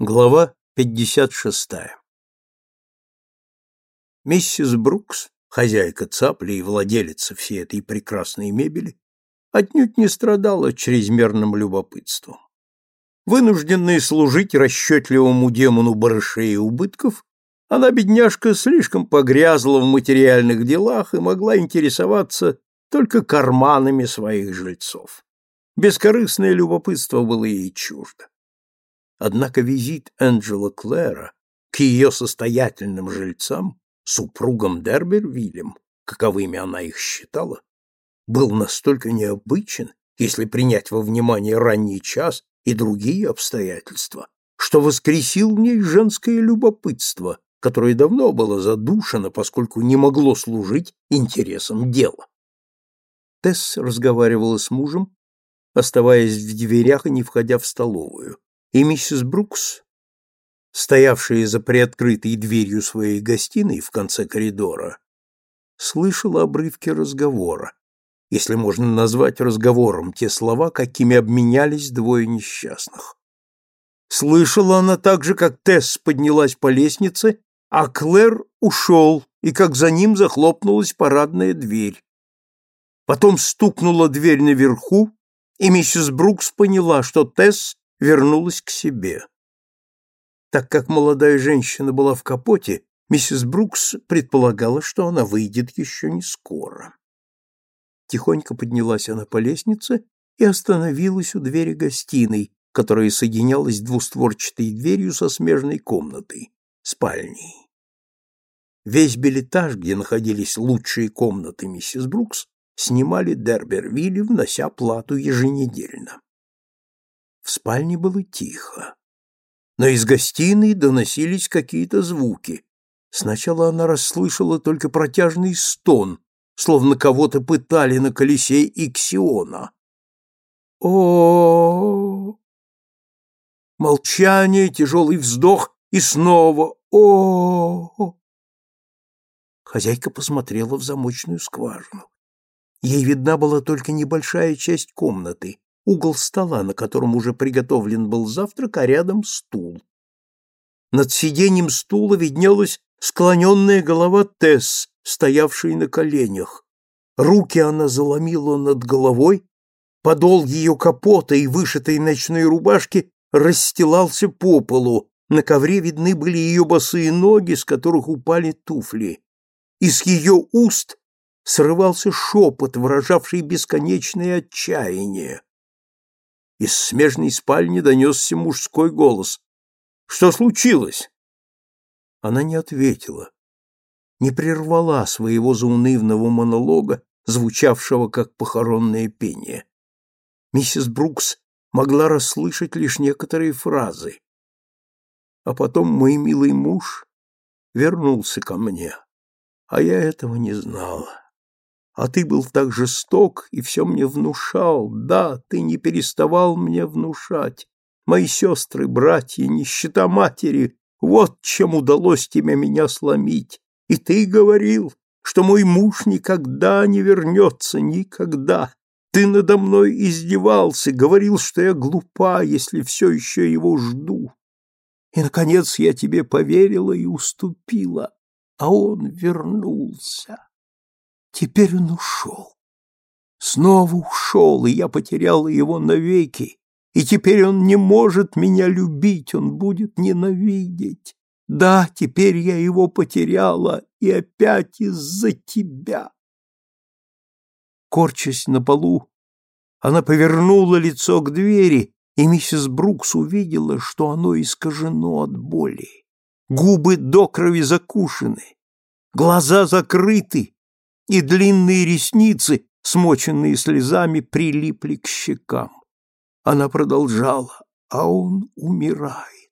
Глава 56. Миссис Брукс, хозяйка цапли и владелица всей этой прекрасной мебели, отнюдь не страдала чрезмерным любопытством. Вынужденная служить расчетливому демону барышей и убытков, она, бедняжка, слишком погрязла в материальных делах и могла интересоваться только карманами своих жильцов. Бескорыстное любопытство было ей чуждо. Однако визит Энджела Клэра к ее состоятельным жильцам, супругам Дербервилем, каковыми она их считала, был настолько необычен, если принять во внимание ранний час и другие обстоятельства, что воскресил в ней женское любопытство, которое давно было задушено, поскольку не могло служить интересам дела. Тесс разговаривала с мужем, оставаясь в дверях и не входя в столовую и миссис Брукс, стоявшая за приоткрытой дверью своей гостиной в конце коридора, слышала обрывки разговора, если можно назвать разговором те слова, какими обменялись двое несчастных. Слышала она также, как Тесс поднялась по лестнице, а Клэр ушел, и как за ним захлопнулась парадная дверь. Потом стукнула дверь наверху, и миссис Брукс поняла, что Тесс вернулась к себе. Так как молодая женщина была в капоте, миссис Брукс предполагала, что она выйдет еще не скоро. Тихонько поднялась она по лестнице и остановилась у двери гостиной, которая соединялась двустворчатой дверью со смежной комнатой, спальней. Весь билетаж, где находились лучшие комнаты миссис Брукс, снимали Дербервилли, внося плату еженедельно. В спальне было тихо. Но из гостиной доносились какие-то звуки. Сначала она расслышала только протяжный стон, словно кого-то пытали на колесе иксиона. О, Молчание, тяжелый вздох и снова о, Хозяйка посмотрела в замочную скважину. Ей видна была только небольшая часть комнаты, угол стола, на котором уже приготовлен был завтрак, а рядом стул. Над сиденьем стула виднелась склоненная голова Тесс, стоявшей на коленях. Руки она заломила над головой, подол ее капота и вышитой ночной рубашки расстилался по полу, на ковре видны были ее босые ноги, с которых упали туфли. Из ее уст срывался шепот, выражавший бесконечное отчаяние. Из смежной спальни донесся мужской голос. «Что случилось?» Она не ответила, не прервала своего заунывного монолога, звучавшего как похоронное пение. Миссис Брукс могла расслышать лишь некоторые фразы. А потом мой милый муж вернулся ко мне, а я этого не знала. А ты был так жесток и все мне внушал. Да, ты не переставал мне внушать. Мои сестры, братья, нищета матери, вот чем удалось тебе меня сломить. И ты говорил, что мой муж никогда не вернется, никогда. Ты надо мной издевался, говорил, что я глупа, если все еще его жду. И, наконец, я тебе поверила и уступила, а он вернулся. Теперь он ушел. Снова ушел, и я потеряла его навеки. И теперь он не может меня любить, он будет ненавидеть. Да, теперь я его потеряла, и опять из-за тебя. Корчась на полу, она повернула лицо к двери, и миссис Брукс увидела, что оно искажено от боли. Губы до крови закушены, глаза закрыты, и длинные ресницы, смоченные слезами, прилипли к щекам. Она продолжала, а он умирает.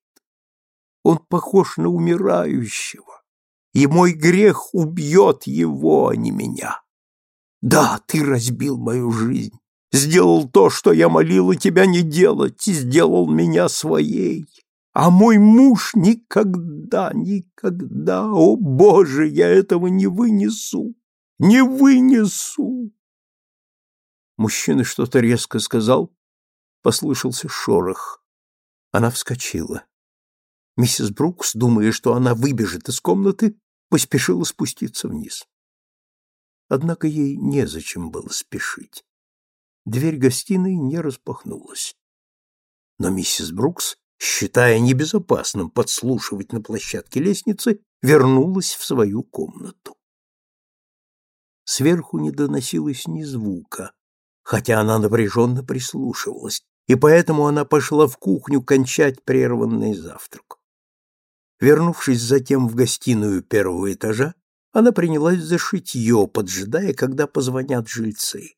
Он похож на умирающего, и мой грех убьет его, а не меня. Да, ты разбил мою жизнь, сделал то, что я молила тебя не делать, и сделал меня своей. А мой муж никогда, никогда, о Боже, я этого не вынесу. Не вынесу!» Мужчина что-то резко сказал, послышался шорох. Она вскочила. Миссис Брукс, думая, что она выбежит из комнаты, поспешила спуститься вниз. Однако ей незачем было спешить. Дверь гостиной не распахнулась. Но миссис Брукс, считая небезопасным подслушивать на площадке лестницы, вернулась в свою комнату. Сверху не доносилось ни звука, хотя она напряженно прислушивалась, и поэтому она пошла в кухню кончать прерванный завтрак. Вернувшись затем в гостиную первого этажа, она принялась за шитье, поджидая, когда позвонят жильцы.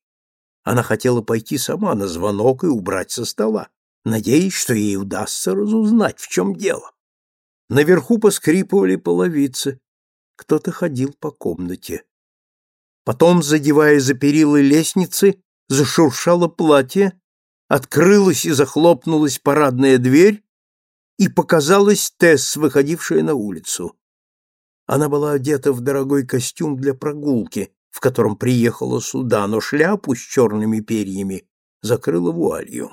Она хотела пойти сама на звонок и убрать со стола, надеясь, что ей удастся разузнать, в чем дело. Наверху поскрипывали половицы. Кто-то ходил по комнате. Потом, задевая за перила лестницы, зашуршало платье, открылась и захлопнулась парадная дверь, и показалась Тесс, выходившая на улицу. Она была одета в дорогой костюм для прогулки, в котором приехала сюда, но шляпу с черными перьями закрыла вуалью.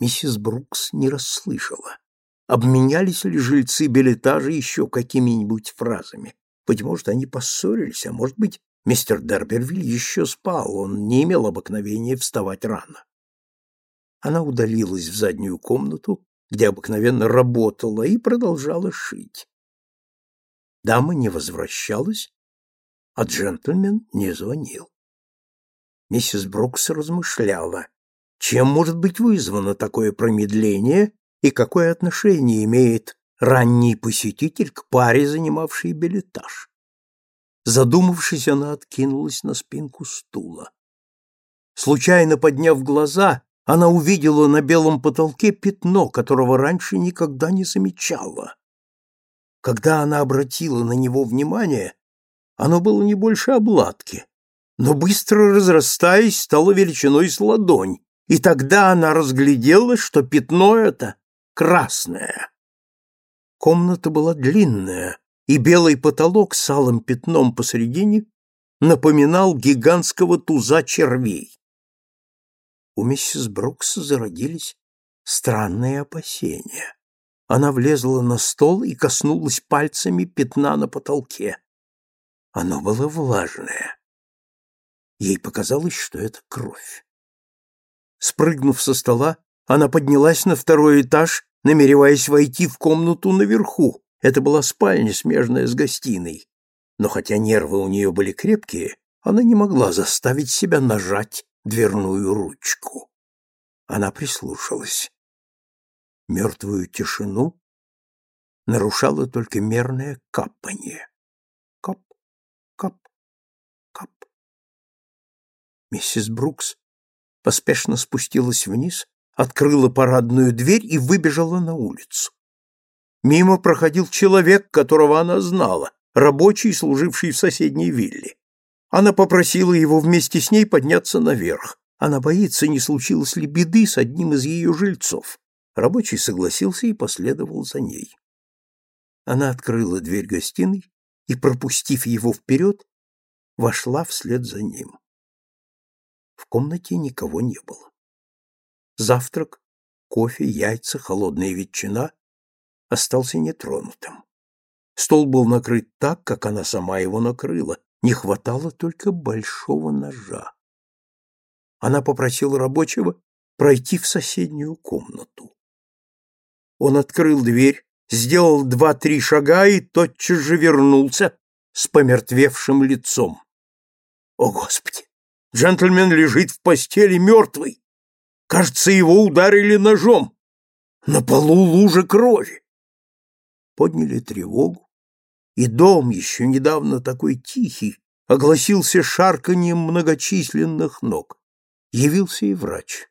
Миссис Брукс не расслышала. Обменялись ли жильцы билетажа еще какими-нибудь фразами? Быть может, они поссорились, а может быть, мистер Дербервиль еще спал, он не имел обыкновения вставать рано. Она удалилась в заднюю комнату, где обыкновенно работала, и продолжала шить. Дама не возвращалась, а джентльмен не звонил. Миссис Брукс размышляла, чем может быть вызвано такое промедление и какое отношение имеет ранний посетитель к паре, занимавшей билетаж. Задумавшись, она откинулась на спинку стула. Случайно подняв глаза, она увидела на белом потолке пятно, которого раньше никогда не замечала. Когда она обратила на него внимание, оно было не больше обладки, но быстро разрастаясь, стало величиной с ладонь, и тогда она разглядела, что пятно это красное. Комната была длинная, и белый потолок с алым пятном посредине напоминал гигантского туза червей. У миссис Брукс зародились странные опасения. Она влезла на стол и коснулась пальцами пятна на потолке. Оно было влажное. Ей показалось, что это кровь. Спрыгнув со стола, она поднялась на второй этаж, намереваясь войти в комнату наверху. Это была спальня, смежная с гостиной. Но хотя нервы у нее были крепкие, она не могла заставить себя нажать дверную ручку. Она прислушалась. Мертвую тишину нарушало только мерное капание. Кап, кап, кап. Миссис Брукс поспешно спустилась вниз, открыла парадную дверь и выбежала на улицу. Мимо проходил человек, которого она знала, рабочий, служивший в соседней вилле. Она попросила его вместе с ней подняться наверх. Она боится, не случилось ли беды с одним из ее жильцов. Рабочий согласился и последовал за ней. Она открыла дверь гостиной и, пропустив его вперед, вошла вслед за ним. В комнате никого не было. Завтрак, кофе, яйца, холодная ветчина остался нетронутым. Стол был накрыт так, как она сама его накрыла, не хватало только большого ножа. Она попросила рабочего пройти в соседнюю комнату. Он открыл дверь, сделал два-три шага и тотчас же вернулся с помертвевшим лицом. О, Господи! Джентльмен лежит в постели мертвый. Кажется, его ударили ножом. На полу лужа крови. Подняли тревогу, и дом, еще недавно такой тихий, огласился шарканьем многочисленных ног. Явился и врач.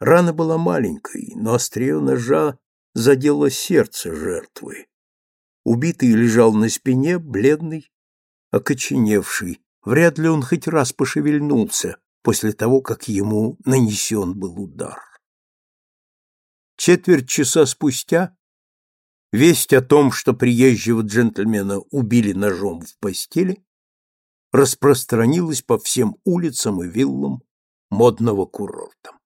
Рана была маленькой, но острие ножа задело сердце жертвы. Убитый лежал на спине, бледный, окоченевший. Вряд ли он хоть раз пошевельнулся после того, как ему нанесен был удар. Четверть часа спустя весть о том, что приезжего джентльмена убили ножом в постели, распространилась по всем улицам и виллам модного курорта.